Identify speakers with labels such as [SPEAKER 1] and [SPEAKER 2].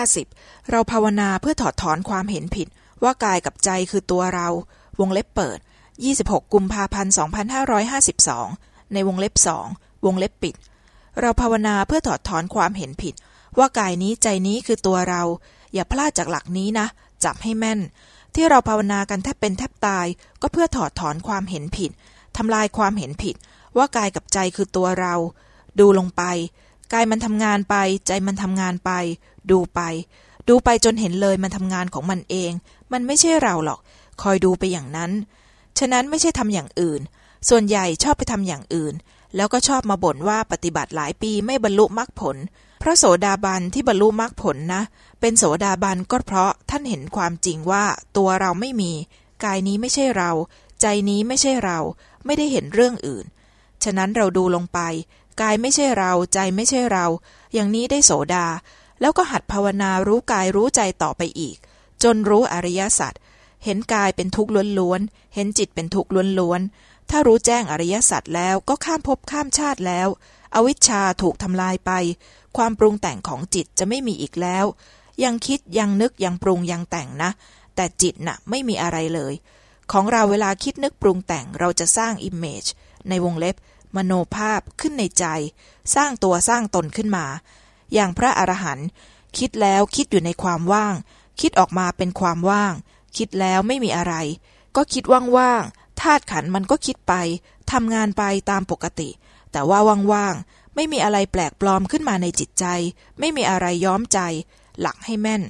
[SPEAKER 1] 50. เราภาวนาเพื่อถอดถอนความเห็นผิด ว่ากายกับใจคือตัวเรา วงเล็บเปิด26กุมภาพันธ์2552ในวงเล็บสองวงเล็บปิด เราภาวนาเพื่อถอดถอนความเห็นผิด ว่ากายนี้ใจนี้คือตัวเรา อย่าพลาดจากหลักนี้นะ จับให้แม่น ที่เราภาวนากันแทบเป็นแทบตาย ก็เพื่อถอดถอนความเห็นผิดทำลายความเห็นผิด ว่ากายกับใจคือตัวเรา ดูลงไป กายมันทำงานไป ใจมันทำงานไป ดูไป ดูไปจนเห็นเลยมันทำงานของมันเอง มันไม่ใช่เราหรอก คอยดูไปอย่างนั้น ฉะนั้นไม่ใช่ทำอย่างอื่น ส่วนใหญ่ชอบไปทำอย่างอื่น แล้วก็ชอบมาบ่นว่าปฏิบัติหลายปีไม่บรรลุมรรคผล พระโสดาบันที่บรรลุมรรคผลนะ เป็นโสดาบันก็เพราะท่านเห็นความจริงว่าตัวเราไม่มี กายนี้ไม่ใช่เรา ใจนี้ไม่ใช่เรา ไม่ได้เห็นเรื่องอื่น ฉะนั้นเราดูลงไป กายไม่ใช่เราใจไม่ใช่เรา อย่างนี้ได้โสดา แล้วก็หัดภาวนารู้กายรู้ใจต่อไปอีก จนรู้อริยสัจเห็นกายเป็นทุกข์ล้วนๆ เห็นจิตเป็นทุกข์ล้วนๆ ถ้ารู้แจ้งอริยสัจแล้วก็ข้ามภพข้ามชาติแล้ว อวิชชาถูกทำลายไป ความปรุงแต่งของจิตจะไม่มีอีกแล้ว ยังคิดยังนึกยังปรุงยังแต่งนะ แต่จิตน่ะไม่มีอะไรเลย ของเราเวลาคิดนึกปรุงแต่งเราจะสร้าง image ในวงเล็บ มโนภาพขึ้นในใจ สร้างตัวสร้างตนขึ้นมา อย่างพระอรหันต์คิดแล้วคิดอยู่ในความว่าง คิดออกมาเป็นความว่าง คิดแล้วไม่มีอะไร ก็คิดว่างๆธาตุขันธ์มันก็คิดไปทำงานไปตามปกติ แต่ว่าว่างๆไม่มีอะไรแปลกปลอมขึ้นมาในจิตใจ ไม่มีอะไรย้อมใจ หลักให้แม่น